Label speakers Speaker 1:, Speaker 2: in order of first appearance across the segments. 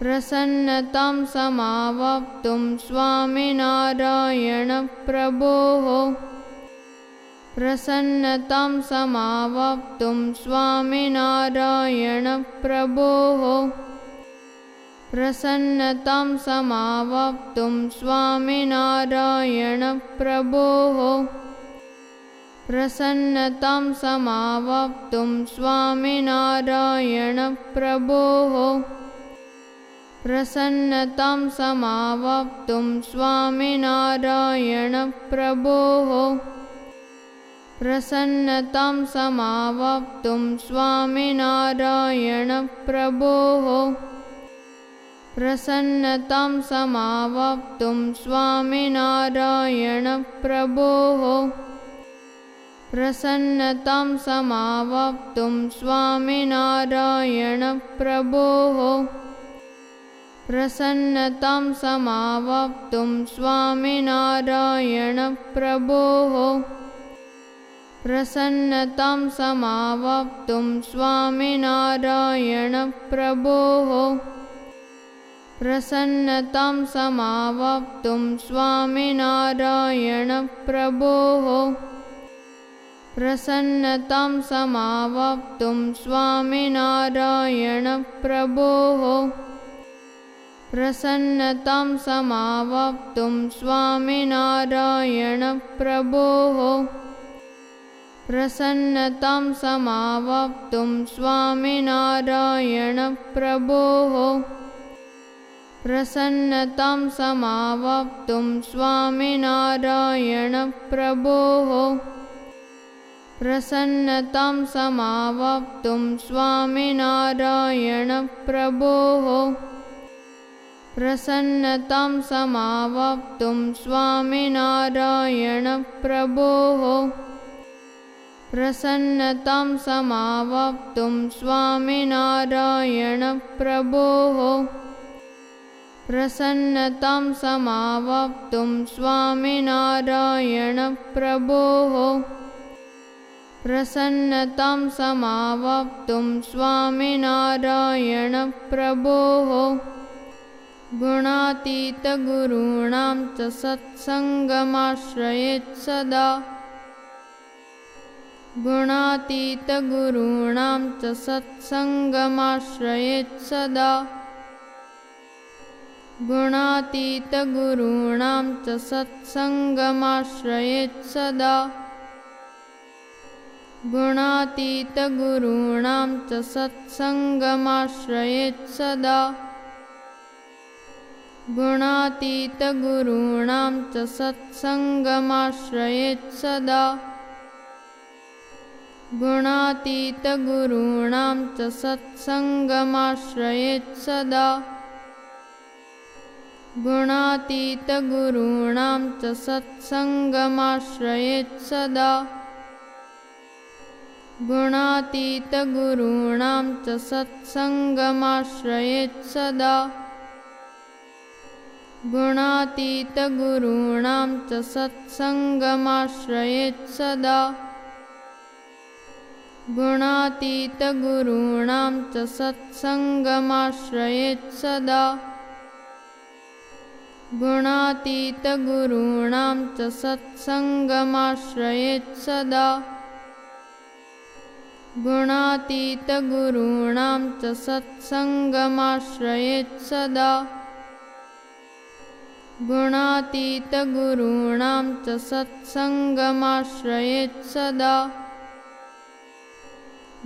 Speaker 1: प्रसन्नतां समावप्तुं स्वामिनारायणप्रभोः। प्रसन्नतां समावप्तुं स्वामिनारायणप्रभोः। प्रसन्नतां समावप्तुं स्वामिनारायणप्रभोः। प्रसन्नतां समावप्तुं स्वामिनारायणप्रभोः प्रसन्नतां समावप्तुं स्वामिनारायणप्रभोः प्रसन्नतां समावप्तुं स्वामिनारायणप्रभोः प्रसन्नतां समावप्तुं स्वामिनारायणप्रभोः प्रसन्नतां समावप्तुं स्वामिनारायणप्रभोः प्रसन्नतां समावप्तुं स्वामिनारायणप्रभोः प्रसन्नतां समावप्तुं स्वामिनारायणप्रभोः प्रसन्नतां समावप्तुं स्वामिनारायणप्रभोः प्रसन्नतां समावप्तुं स्वामिनारायणप्रभोः प्रसन्नतां समावप्तुं स्वामिनारायणप्रभोः प्रसन्नतां समावप्तुं स्वामिनारायणप्रभोः प्रसन्नतां समावप्तुं स्वामिनारायणप्रभोः प्रसन्नतां समावप्तुं स्वामिनारायणप्रभोः प्रसन्नतां समावप्तुं स्वामिनारायणप्रभोः प्रसन्नतां समावप्तुं स्वामिनारायणप्रभोः प्रसन्नतां समावप्तुं स्वामिनारायणप्रभोः प्रसन्नतां समावप्तुं स्वामिनारायणप्रभोः गुणातीतगुरूणां च सत्सङ्गमाश्रयेत् सदा। गुणातीतगुरूणां च सत्सङ्गमाश्रयेत् सदा। गुणातीतगुरूणां च सत्सङ्गमाश्रयेत् सदा। गुणातीतगुरूणां च सत्सङ्गमाश्रयेत् सदा गुणातीतगुरूणां च सत्सङ्गमाश्रयेत् सदा। गुणातीतगुरूणां च सत्सङ्गमाश्रयेत् सदा। गुणातीतगुरूणां च सत्सङ्गमाश्रयेत् सदा। गुणातीतगुरूणां च सत्सङ्गमाश्रयेत् सदा गुणातीतगुरूणां च सत्सङ्गमाश्रयेत् सदा। गुणातीतगुरूणां च सत्सङ्गमाश्रयेत् सदा। गुणातीतगुरूणां च सत्सङ्गमाश्रयेत् सदा। गुणातीतगुरूणां च सत्सङ्गमाश्रयेत् सदा गुणातीतगुरूणां च सत्सङ्गमाश्रयेत् सदा।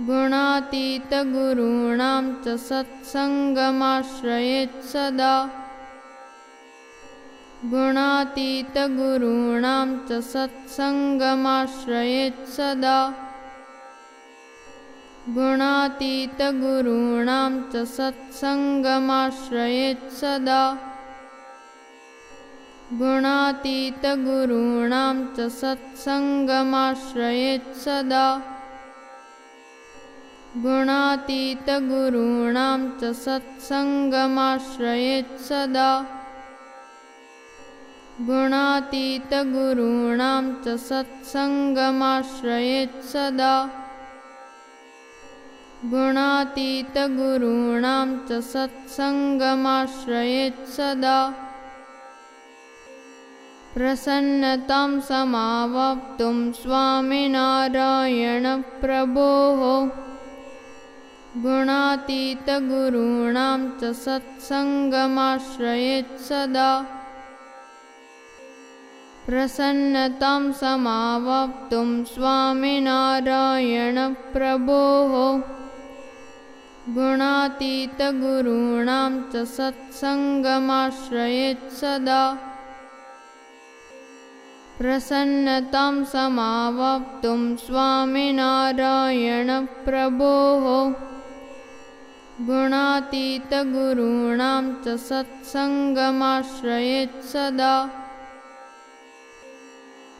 Speaker 1: गुणातीतगुरूणां च सत्सङ्गमाश्रयेत् सदा। गुणातीतगुरूणां च सत्सङ्गमाश्रयेत् सदा। गुणातीतगुरूणां च सत्सङ्गमाश्रयेत् सदा गुणातीतगुरूणां च सत्सङ्गमाश्रयेत् सदा। गुणातीतगुरूणां च सत्सङ्गमाश्रयेत् सदा। गुणातीतगुरूणां च सत्सङ्गमाश्रयेत् सदा। गुणातीतगुरूणां च सत्सङ्गमाश्रयेत् सदा प्रसन्नतां समावप्तुं स्वामिनारायणप्रभोः। गुणातीतगुरूणां च सत्सङ्गमाश्रयेत् सदा। प्रसन्नतां समावप्तुं स्वामिनारायणप्रभोः। गुणातीतगुरूणां च सत्सङ्गमाश्रयेत् सदा प्रसन्नतां समावप्तुं स्वामिनारायणप्रभोः। गुणातीतगुरूणां च सत्सङ्गमाश्रयेत् सदा।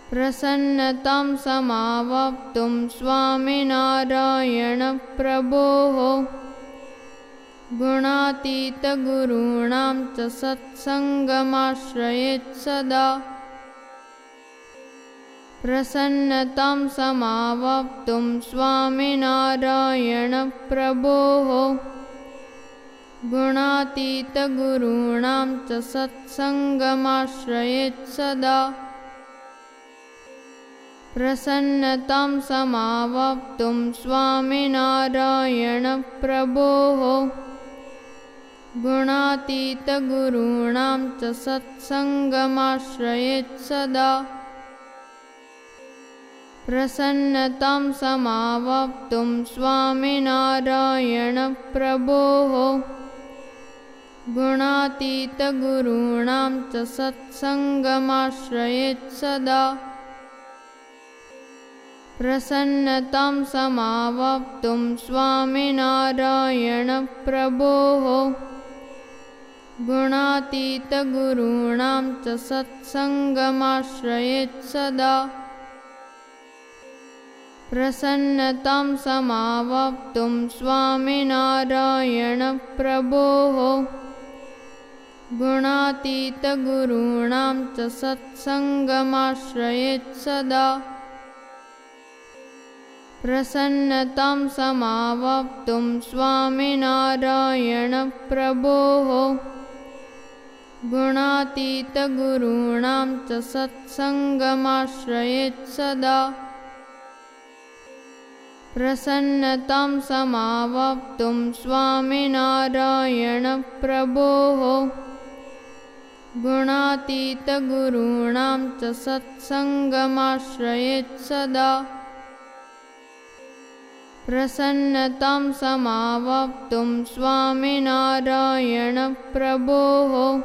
Speaker 1: प्रसन्नतां समावप्तुं स्वामिनारायणप्रभोः। गुणातीतगुरूणां च सत्सङ्गमाश्रयेत् सदा प्रसन्नतां समावप्तुं स्वामिनारायणप्रभोः गुणातीतगुरूणां च सत्सङ्गमाश्रयेत् सदा। प्रसन्नतां समावप्तुं स्वामिनारायणप्रभोः गुणातीतगुरूणां च सत्सङ्गमाश्रयेत् सदा प्रसन्नतां समावप्तुं स्वामिनारायणप्रभोः। गुणातीतगुरूणां च सत्सङ्गमाश्रयेत् सदा। प्रसन्नतां समावप्तुं स्वामिनारायणप्रभोः। गुणातीतगुरूणां च सत्सङ्गमाश्रयेत् सदा प्रसन्नतां समावप्तुं स्वामिनारायणप्रभोः गुणातीतगुरूणां च सत्सङ्गमाश्रयेत् सदा। प्रसन्नतां समावप्तुं स्वामिनारायणप्रभोः गुणातीतगुरूणां च सत्सङ्गमाश्रयेत् सदा प्रसन्नतां समावप्तुं स्वामिनारायणप्रभोः। गुणातीतगुरूणां च सत्सङ्गमाश्रयेत् सदा। प्रसन्नतां समावप्तुं स्वामिनारायणप्रभोः।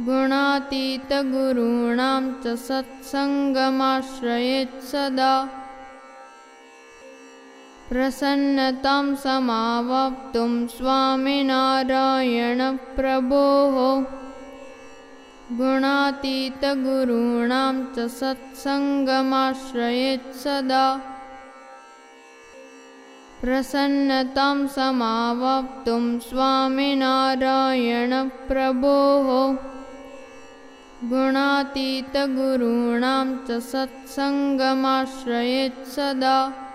Speaker 1: गुणातीतगुरूणां च सत्सङ्गमाश्रयेत् सदा प्रसन्नतां समावप्तुं स्वामिनारायणप्रभोः। गुणातीतगुरूणां च सत्सङ्गमाश्रयेत् सदा। प्रसन्नतां समावप्तुं स्वामिनारायणप्रभोः। गुणातीतगुरूणां च सत्सङ्गमाश्रयेत् सदा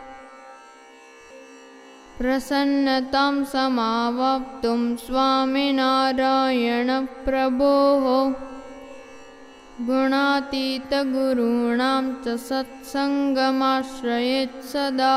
Speaker 1: प्रसन्नतां समावप्तुं स्वामिनारायणप्रभोः गुणातीतगुरूणां च सत्सङ्गमाश्रयेत् सदा